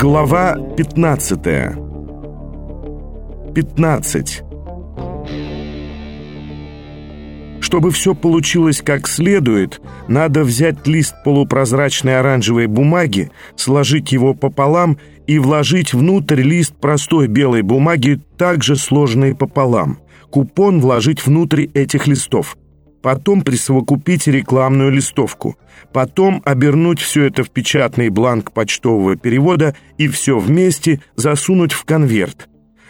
Глава 15 15 Чтобы все получилось как следует, надо взять лист полупрозрачной оранжевой бумаги, сложить его пополам и вложить внутрь лист простой белой бумаги, также сложенный пополам. Купон вложить внутрь этих листов. Потом присовокупить рекламную листовку. Потом обернуть все это в печатный бланк почтового перевода и все вместе засунуть в конверт.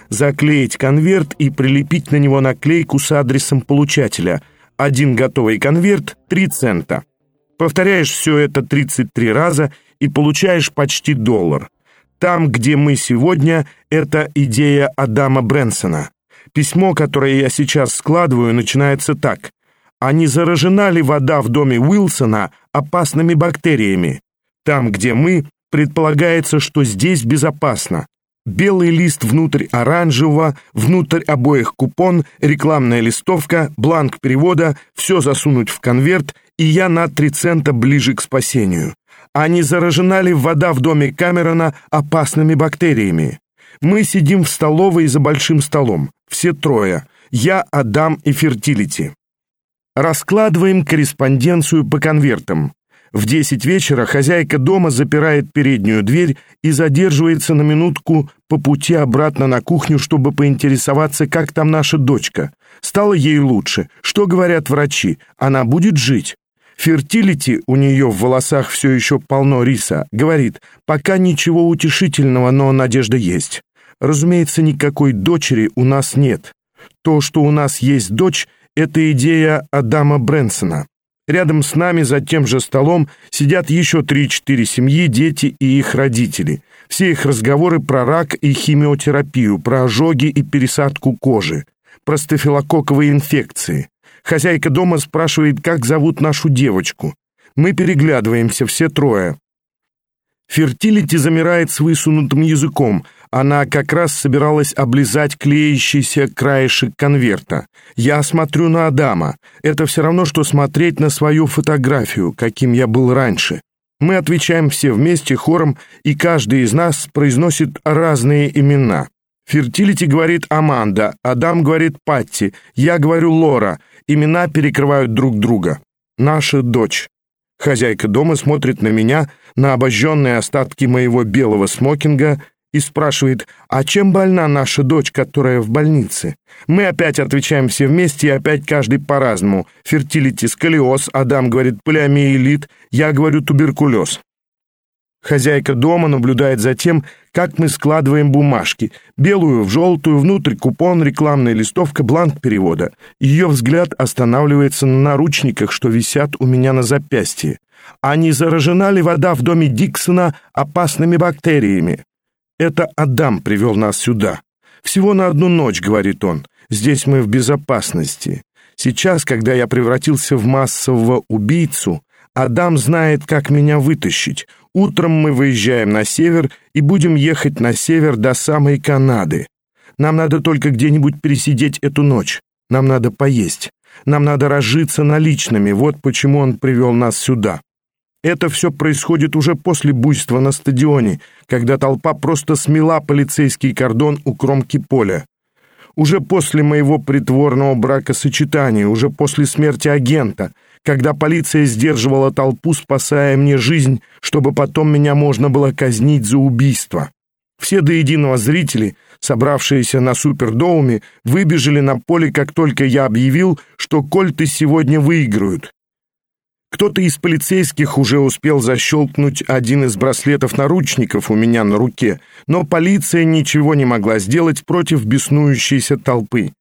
Заклеить конверт и прилепить на него наклейку с адресом получателя – один готовый конверт – 3 цента. Повторяешь все это 33 раза и получаешь почти доллар. Там, где мы сегодня, это идея Адама Брэнсона. Письмо, которое я сейчас складываю, начинается так. А не заражена ли вода в доме Уилсона опасными бактериями? Там, где мы, предполагается, что здесь безопасно. Белый лист внутрь оранжевого, внутрь обоих купон, рекламная листовка, бланк перевода, все засунуть в конверт, и я на три цента ближе к спасению. А не заражена ли вода в доме Камерона опасными бактериями? Мы сидим в столовой за большим столом, все трое, я, Адам и Фертилити. Раскладываем корреспонденцию по конвертам. В десять вечера хозяйка дома запирает переднюю дверь и задерживается на минутку по пути обратно на кухню, чтобы поинтересоваться, как там наша дочка. Стало ей лучше. Что говорят врачи? Она будет жить. Фертилити, у нее в волосах все еще полно риса, говорит, пока ничего утешительного, но надежда есть. Разумеется, никакой дочери у нас нет. То, что у нас есть дочь, это идея Адама Брэнсона. Рядом с нами за тем же столом сидят еще три-четыре семьи, дети и их родители. Все их разговоры про рак и химиотерапию, про ожоги и пересадку кожи, про стафилококковые инфекции. Хозяйка дома спрашивает, как зовут нашу девочку. Мы переглядываемся, все трое. Фертилити замирает с высунутым языком. Она как раз собиралась облизать клеящийся краешек конверта. Я смотрю на Адама. Это все равно, что смотреть на свою фотографию, каким я был раньше. Мы отвечаем все вместе хором, и каждый из нас произносит разные имена. Фертилити говорит Аманда, Адам говорит Патти, я говорю Лора. Имена перекрывают друг друга. Наша дочь. Хозяйка дома смотрит на меня, на обожженные остатки моего белого смокинга и спрашивает, а чем больна наша дочь, которая в больнице? Мы опять отвечаем все вместе и опять каждый по-разному. Фертилити, сколиоз, Адам говорит полиомиелит, я говорю туберкулез. Хозяйка дома наблюдает за тем, как мы складываем бумажки. Белую в желтую, внутрь купон, рекламная листовка, бланк перевода. Ее взгляд останавливается на наручниках, что висят у меня на запястье. А не заражена ли вода в доме Диксона опасными бактериями? Это Адам привел нас сюда. Всего на одну ночь, говорит он. Здесь мы в безопасности. Сейчас, когда я превратился в массового убийцу, Адам знает, как меня вытащить. Утром мы выезжаем на север и будем ехать на север до самой Канады. Нам надо только где-нибудь пересидеть эту ночь. Нам надо поесть. Нам надо разжиться наличными. Вот почему он привел нас сюда. Это все происходит уже после буйства на стадионе, когда толпа просто смела полицейский кордон у кромки поля. Уже после моего притворного бракосочетания, уже после смерти агента — когда полиция сдерживала толпу, спасая мне жизнь, чтобы потом меня можно было казнить за убийство. Все до единого зрители, собравшиеся на супердоуме, выбежали на поле, как только я объявил, что кольты сегодня выиграют. Кто-то из полицейских уже успел защелкнуть один из браслетов наручников у меня на руке, но полиция ничего не могла сделать против беснующейся толпы.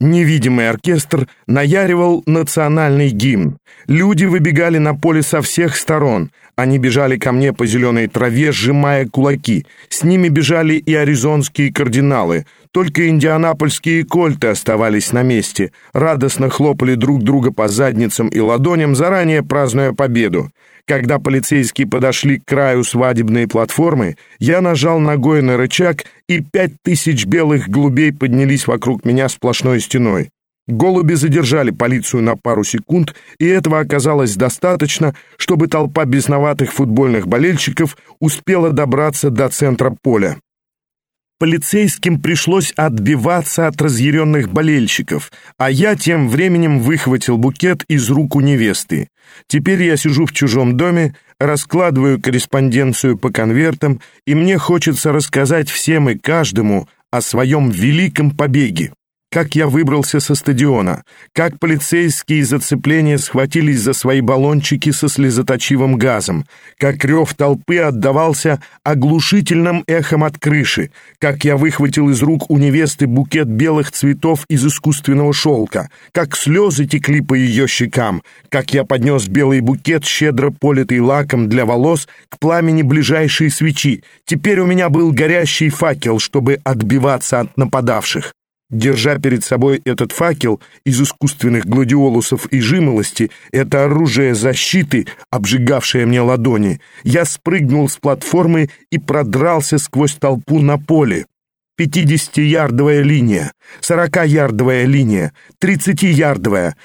Невидимый оркестр наяривал национальный гимн. Люди выбегали на поле со всех сторон. Они бежали ко мне по зеленой траве, сжимая кулаки. С ними бежали и аризонские кардиналы. Только индианапольские кольты оставались на месте. Радостно хлопали друг друга по задницам и ладоням, заранее празднуя победу. Когда полицейские подошли к краю свадебной платформы, я нажал ногой на рычаг, и пять тысяч белых голубей поднялись вокруг меня сплошной стеной. Голуби задержали полицию на пару секунд, и этого оказалось достаточно, чтобы толпа бесноватых футбольных болельщиков успела добраться до центра поля. Полицейским пришлось отбиваться от разъяренных болельщиков, а я тем временем выхватил букет из рук у невесты. Теперь я сижу в чужом доме, раскладываю корреспонденцию по конвертам, и мне хочется рассказать всем и каждому о своем великом побеге как я выбрался со стадиона, как полицейские из зацепления схватились за свои баллончики со слезоточивым газом, как рев толпы отдавался оглушительным эхом от крыши, как я выхватил из рук у невесты букет белых цветов из искусственного шелка, как слезы текли по ее щекам, как я поднес белый букет, щедро политый лаком для волос, к пламени ближайшей свечи. Теперь у меня был горящий факел, чтобы отбиваться от нападавших. Держа перед собой этот факел из искусственных гладиолусов и жимолости, это оружие защиты, обжигавшее мне ладони, я спрыгнул с платформы и продрался сквозь толпу на поле. Пятидесятиярдовая линия, сорокаярдовая линия, тридцатиярдовая.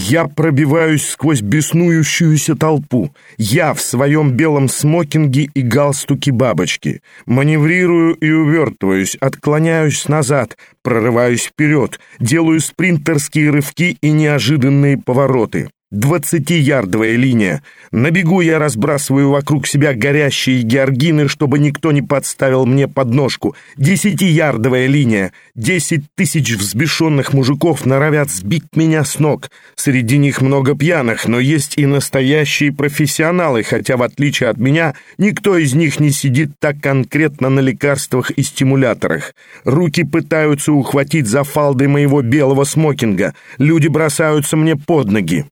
Я пробиваюсь сквозь беснующуюся толпу. Я в своем белом смокинге и галстуке бабочки. Маневрирую и увертываюсь, отклоняюсь назад, прорываюсь вперед, делаю спринтерские рывки и неожиданные повороты. Двадцатиярдовая линия. На бегу я разбрасываю вокруг себя горящие георгины, чтобы никто не подставил мне подножку. Десятиярдовая линия. Десять тысяч взбешенных мужиков норовят сбить меня с ног. Среди них много пьяных, но есть и настоящие профессионалы, хотя, в отличие от меня, никто из них не сидит так конкретно на лекарствах и стимуляторах. Руки пытаются ухватить за фалды моего белого смокинга. Люди бросаются мне под ноги.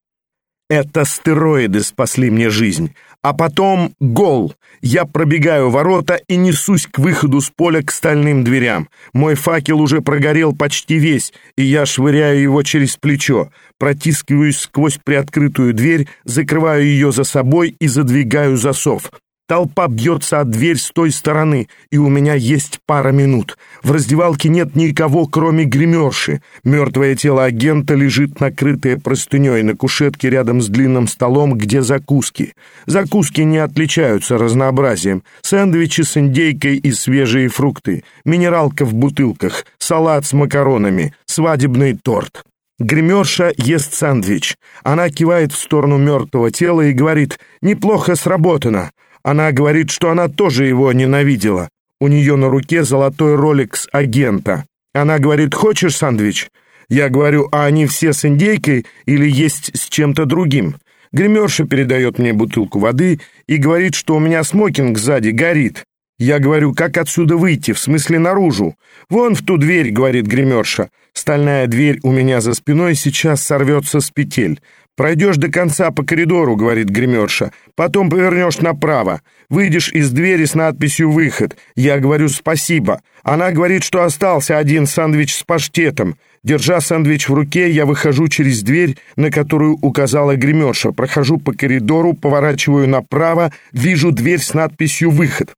Это стероиды спасли мне жизнь. А потом гол. Я пробегаю ворота и несусь к выходу с поля к стальным дверям. Мой факел уже прогорел почти весь, и я швыряю его через плечо. Протискиваюсь сквозь приоткрытую дверь, закрываю ее за собой и задвигаю засов. Толпа бьется от дверь с той стороны, и у меня есть пара минут. В раздевалке нет никого, кроме гримерши. Мертвое тело агента лежит накрытое простыней на кушетке рядом с длинным столом, где закуски. Закуски не отличаются разнообразием. Сэндвичи с индейкой и свежие фрукты, минералка в бутылках, салат с макаронами, свадебный торт. Гримерша ест сэндвич. Она кивает в сторону мертвого тела и говорит «Неплохо сработано». Она говорит, что она тоже его ненавидела. У нее на руке золотой роликс агента. Она говорит, хочешь сэндвич? Я говорю, а они все с индейкой или есть с чем-то другим? Гримерша передает мне бутылку воды и говорит, что у меня смокинг сзади горит. Я говорю, как отсюда выйти, в смысле наружу? Вон в ту дверь, говорит гримерша. Стальная дверь у меня за спиной сейчас сорвется с петель. «Пройдешь до конца по коридору», — говорит гримерша. «Потом повернешь направо. Выйдешь из двери с надписью «Выход». Я говорю «Спасибо». Она говорит, что остался один сэндвич с паштетом. Держа сэндвич в руке, я выхожу через дверь, на которую указала гримерша. Прохожу по коридору, поворачиваю направо, вижу дверь с надписью «Выход».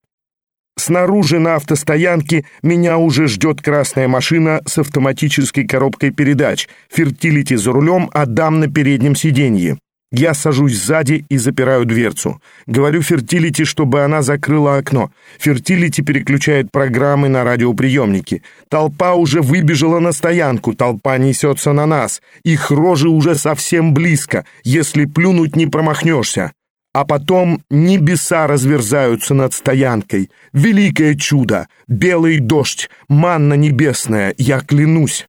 Снаружи на автостоянке меня уже ждет красная машина с автоматической коробкой передач, Фертилити за рулем, Адам на переднем сиденье. Я сажусь сзади и запираю дверцу. Говорю Фертилити, чтобы она закрыла окно. Фертилити переключает программы на радиоприемнике. Толпа уже выбежала на стоянку, толпа несется на нас. Их рожи уже совсем близко. Если плюнуть, не промахнешься. А потом небеса разверзаются над стоянкой. Великое чудо! Белый дождь, манна небесная, я клянусь.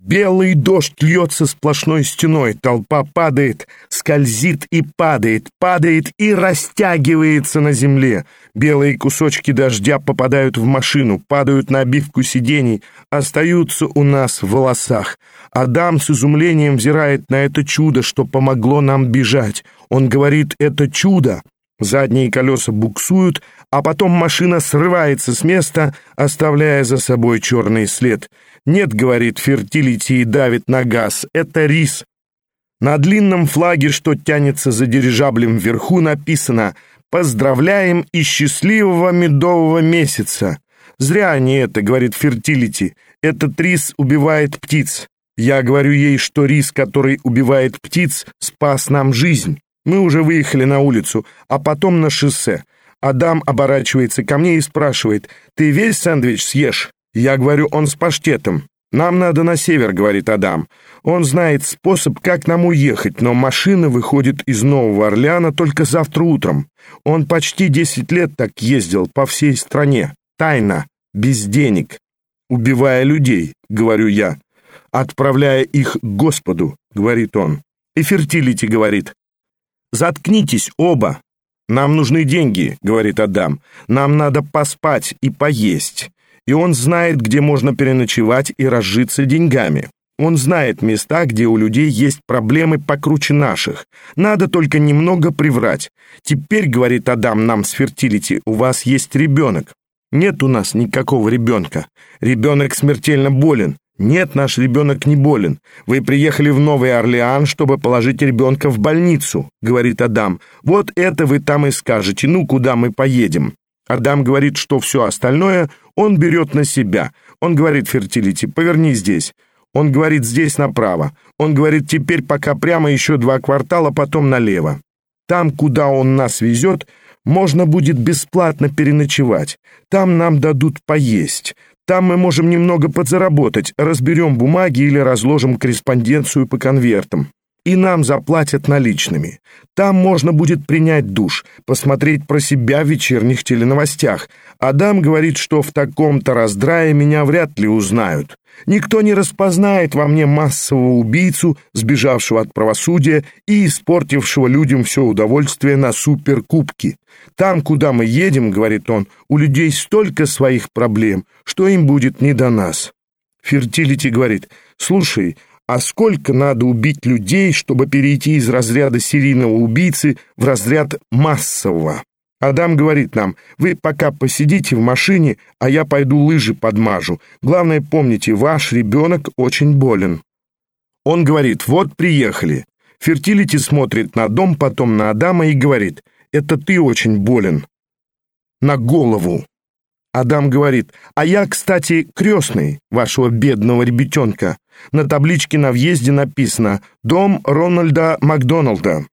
Белый дождь льется сплошной стеной, толпа падает, скользит и падает, падает и растягивается на земле. Белые кусочки дождя попадают в машину, падают на обивку сидений, остаются у нас в волосах. Адам с изумлением взирает на это чудо, что помогло нам бежать. Он говорит «это чудо». Задние колеса буксуют, а потом машина срывается с места, оставляя за собой черный след. «Нет», — говорит Фертилити и давит на газ, — «это рис». На длинном флаге, что тянется за дирижаблем вверху, написано «Поздравляем и счастливого медового месяца». «Зря они это», — говорит Фертилити. «Этот рис убивает птиц». Я говорю ей, что рис, который убивает птиц, спас нам жизнь. Мы уже выехали на улицу, а потом на шоссе. Адам оборачивается ко мне и спрашивает, «Ты весь сэндвич съешь?» Я говорю, «Он с паштетом». «Нам надо на север», — говорит Адам. Он знает способ, как нам уехать, но машина выходит из Нового Орлеана только завтра утром. Он почти десять лет так ездил по всей стране. Тайно, без денег, убивая людей, говорю я. Отправляя их к Господу, говорит он. И фертилити говорит. Заткнитесь оба. Нам нужны деньги, говорит Адам. Нам надо поспать и поесть и он знает, где можно переночевать и разжиться деньгами. Он знает места, где у людей есть проблемы покруче наших. Надо только немного приврать. Теперь, говорит Адам нам с Фертилити, у вас есть ребенок. Нет у нас никакого ребенка. Ребенок смертельно болен. Нет, наш ребенок не болен. Вы приехали в Новый Орлеан, чтобы положить ребенка в больницу, говорит Адам. Вот это вы там и скажете. Ну, куда мы поедем? Адам говорит, что все остальное он берет на себя. Он говорит Фертилити, поверни здесь. Он говорит здесь направо. Он говорит теперь пока прямо еще два квартала, потом налево. Там, куда он нас везет, можно будет бесплатно переночевать. Там нам дадут поесть. Там мы можем немного подзаработать, разберем бумаги или разложим корреспонденцию по конвертам и нам заплатят наличными. Там можно будет принять душ, посмотреть про себя в вечерних теленовостях. Адам говорит, что в таком-то раздрае меня вряд ли узнают. Никто не распознает во мне массового убийцу, сбежавшего от правосудия и испортившего людям все удовольствие на суперкубке. Там, куда мы едем, говорит он, у людей столько своих проблем, что им будет не до нас. Фертилити говорит, слушай, а сколько надо убить людей, чтобы перейти из разряда серийного убийцы в разряд массового? Адам говорит нам, вы пока посидите в машине, а я пойду лыжи подмажу. Главное, помните, ваш ребенок очень болен. Он говорит, вот приехали. Фертилити смотрит на дом, потом на Адама и говорит, это ты очень болен. На голову. Адам говорит, а я, кстати, крестный вашего бедного ребятенка. На табличке на въезде написано «Дом Рональда Макдоналда».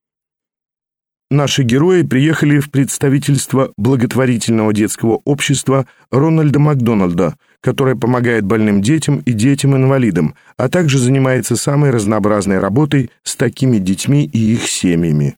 Наши герои приехали в представительство благотворительного детского общества Рональда Макдоналда, которое помогает больным детям и детям-инвалидам, а также занимается самой разнообразной работой с такими детьми и их семьями.